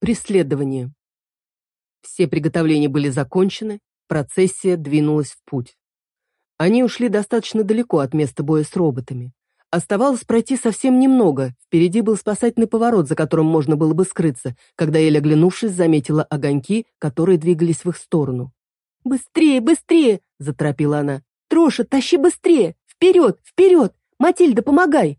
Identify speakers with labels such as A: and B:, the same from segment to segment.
A: Преследование. Все приготовления были закончены, процессия двинулась в путь. Они ушли достаточно далеко от места боя с роботами. Оставалось пройти совсем немного, впереди был спасательный поворот, за которым можно было бы скрыться, когда Эль, оглянувшись, заметила огоньки, которые двигались в их сторону.
B: «Быстрее, быстрее!» – заторопила она. «Троша, тащи быстрее! Вперед, вперед! Матильда, помогай!»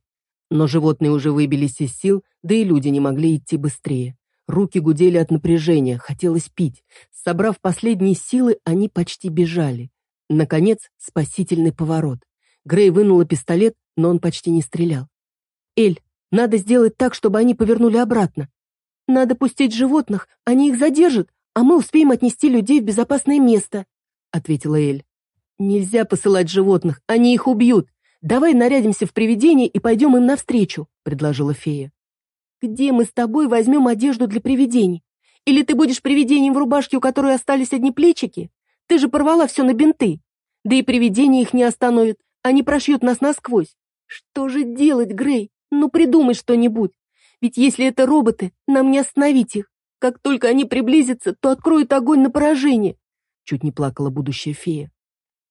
A: Но животные уже выбились из сил, да и люди не могли идти быстрее. Руки гудели от напряжения, хотелось пить. Собрав последние силы, они почти бежали. Наконец, спасительный поворот. Грей вынула пистолет, но он почти не стрелял.
B: «Эль, надо сделать так, чтобы они повернули обратно. Надо пустить животных, они их задержат, а мы успеем отнести людей в безопасное место», — ответила Эль. «Нельзя посылать животных, они их убьют. Давай нарядимся в привидение и пойдем им навстречу», — предложила фея. Где мы с тобой возьмем одежду для привидений? Или ты будешь привидением в рубашке, у которой остались одни плечики? Ты же порвала все на бинты. Да и привидения их не остановят, они прошьют нас насквозь. Что же делать, Грей? Ну придумай что-нибудь. Ведь если это роботы, нам не остановить их. Как только они приблизятся, то откроют огонь на поражение. Чуть не плакала будущая фея.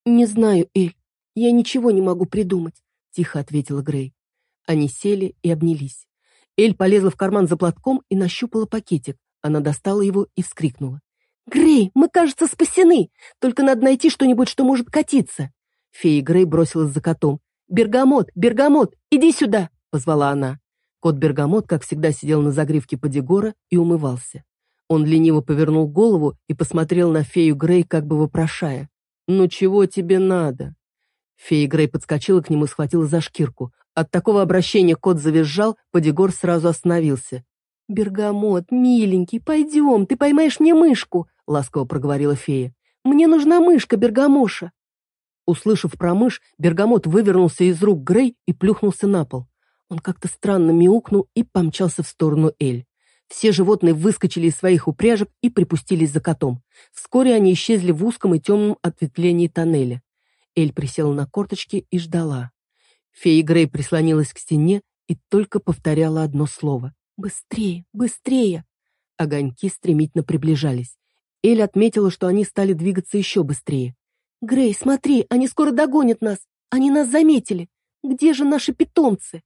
B: Не знаю, Эль, я ничего не могу придумать, тихо ответила Грей. Они сели и обнялись. Эль полезла в карман за платком и нащупала пакетик. Она достала его и вскрикнула. «Грей, мы, кажется, спасены! Только надо найти что-нибудь, что может катиться!» Фея Грей бросилась за котом. «Бергамот, Бергамот, иди сюда!» — позвала она. Кот Бергамот, как всегда, сидел на загривке Падигора и умывался. Он лениво повернул голову и посмотрел на фею Грей, как бы вопрошая. «Ну чего тебе надо?» Фея Грей подскочила к нему и схватила за шкирку. От такого обращения кот завизжал, Подигор сразу остановился. «Бергамот, миленький, пойдем, ты поймаешь мне мышку», — ласково проговорила фея. «Мне нужна мышка, Бергамоша». Услышав про мышь, Бергамот вывернулся из рук Грей и плюхнулся на пол. Он как-то странно мяукнул и помчался в сторону Эль. Все животные выскочили из своих упряжек и припустились за котом. Вскоре они исчезли в узком и темном ответвлении тоннеля. Эль присела на корточки и ждала. Фея Грей прислонилась к стене и только повторяла одно слово. «Быстрее! Быстрее!» Огоньки стремительно приближались. Эль отметила, что они стали двигаться еще быстрее. «Грей, смотри, они скоро догонят нас! Они нас заметили! Где же наши питомцы?»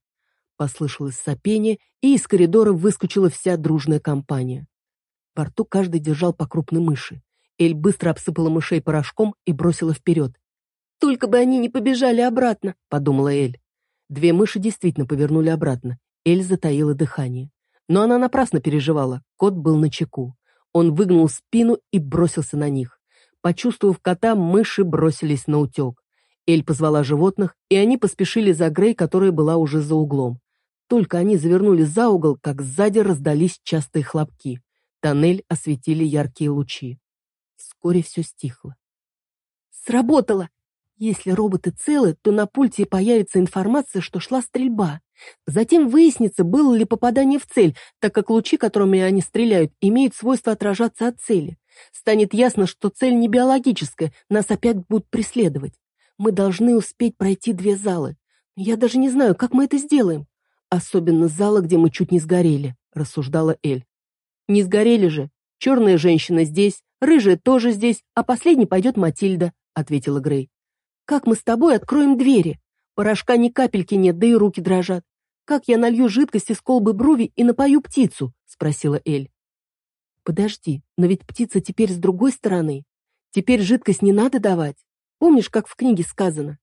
B: Послышалось сопение, и из коридора выскочила вся дружная компания. В порту каждый держал по крупной мыши. Эль быстро обсыпала мышей порошком и бросила вперед. «Только бы они не побежали обратно», — подумала Эль. Две мыши действительно повернули обратно. Эль затаила дыхание. Но она напрасно переживала. Кот был на чеку. Он выгнул спину и бросился на них. Почувствовав кота, мыши бросились на утек. Эль позвала животных, и они поспешили за Грей, которая была уже за углом. Только они завернули за угол, как сзади раздались частые хлопки. Тоннель осветили яркие лучи. Вскоре все стихло. «Сработало!» Если роботы целы, то на пульте появится информация, что шла стрельба. Затем выяснится, было ли попадание в цель, так как лучи, которыми они стреляют, имеют свойство отражаться от цели. Станет ясно, что цель не биологическая, нас опять будут преследовать. Мы должны успеть пройти две залы. Я даже не знаю, как мы это сделаем. Особенно зала, где мы чуть не сгорели, рассуждала Эль. Не сгорели же. Черная женщина здесь, рыжая тоже здесь, а последней пойдет Матильда, ответила Грей. Как мы с тобой откроем двери? Порошка ни капельки нет, да и руки дрожат. Как я налью жидкость из колбы брови и напою птицу? Спросила Эль. Подожди, но ведь птица теперь с другой стороны. Теперь жидкость не надо давать. Помнишь, как в книге сказано?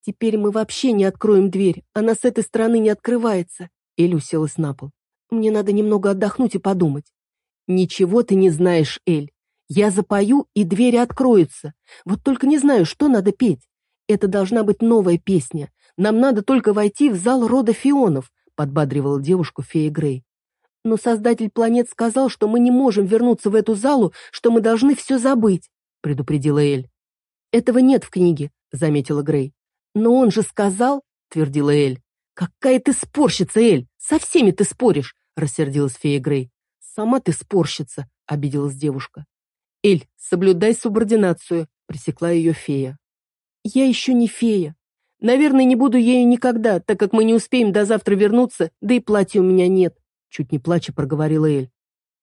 B: Теперь мы вообще не откроем дверь, она с этой стороны не открывается. Эль уселась на пол. Мне надо немного отдохнуть и подумать. Ничего ты не знаешь, Эль. Я запою, и двери откроются. Вот только не знаю, что надо петь. Это должна быть новая песня. Нам надо только войти в зал рода Фионов, подбадривала девушку фея Грей. Но создатель планет сказал, что мы не можем вернуться в эту залу, что мы должны все забыть, предупредила Эль. Этого нет в книге, заметила Грей. Но он же сказал, твердила Эль. Какая ты спорщица, Эль! Со всеми ты споришь, рассердилась фея Грей. Сама ты спорщица, обиделась девушка. «Эль, соблюдай субординацию», — пресекла ее фея. «Я еще не фея. Наверное, не буду ею никогда, так как мы не успеем до завтра вернуться, да и платья у меня нет», — чуть не плача проговорила Эль.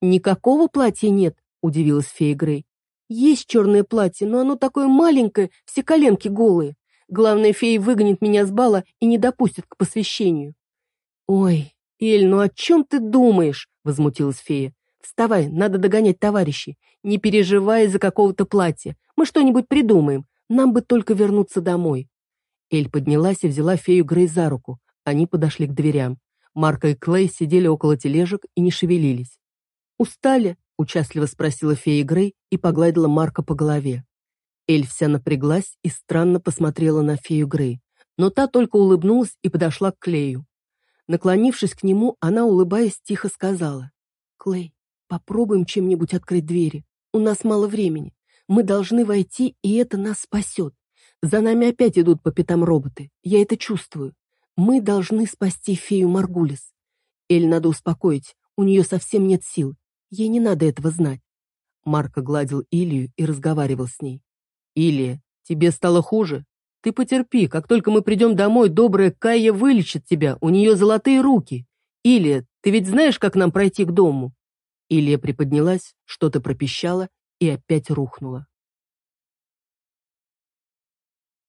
B: Никакого платья нет, удивилась фея Грей. Есть черное платье, но оно такое маленькое, все коленки голые. Главная фея выгонит меня с бала и не допустит к посвящению. Ой, Эль, ну о чем ты думаешь? Возмутилась фея. Вставай, надо догонять товарищей. Не переживай из-за какого-то платья. Мы что-нибудь придумаем. Нам бы только вернуться домой. Эль поднялась и взяла фею Грей за руку. Они подошли к дверям. Марка и Клей сидели около тележек и не шевелились. «Устали?» — участливо спросила фея Грей и погладила Марка по голове. Эль вся напряглась и странно посмотрела на фею Грей, но та только улыбнулась и подошла к Клею. Наклонившись к нему, она, улыбаясь, тихо сказала. «Клей, попробуем чем-нибудь открыть двери. У нас мало времени. Мы должны войти, и это нас спасет. За нами опять идут по пятам роботы. Я это чувствую. Мы должны спасти фею Маргулис. Эль надо успокоить. У нее совсем нет сил. Ей не надо этого знать. Марко гладил Илью и разговаривал с ней. «Илия, тебе стало хуже? Ты потерпи, как только мы придем домой, добрая Кайя вылечит тебя, у нее золотые руки. Илия, ты ведь знаешь, как нам пройти к дому?» Илия приподнялась, что-то пропищала и опять рухнула.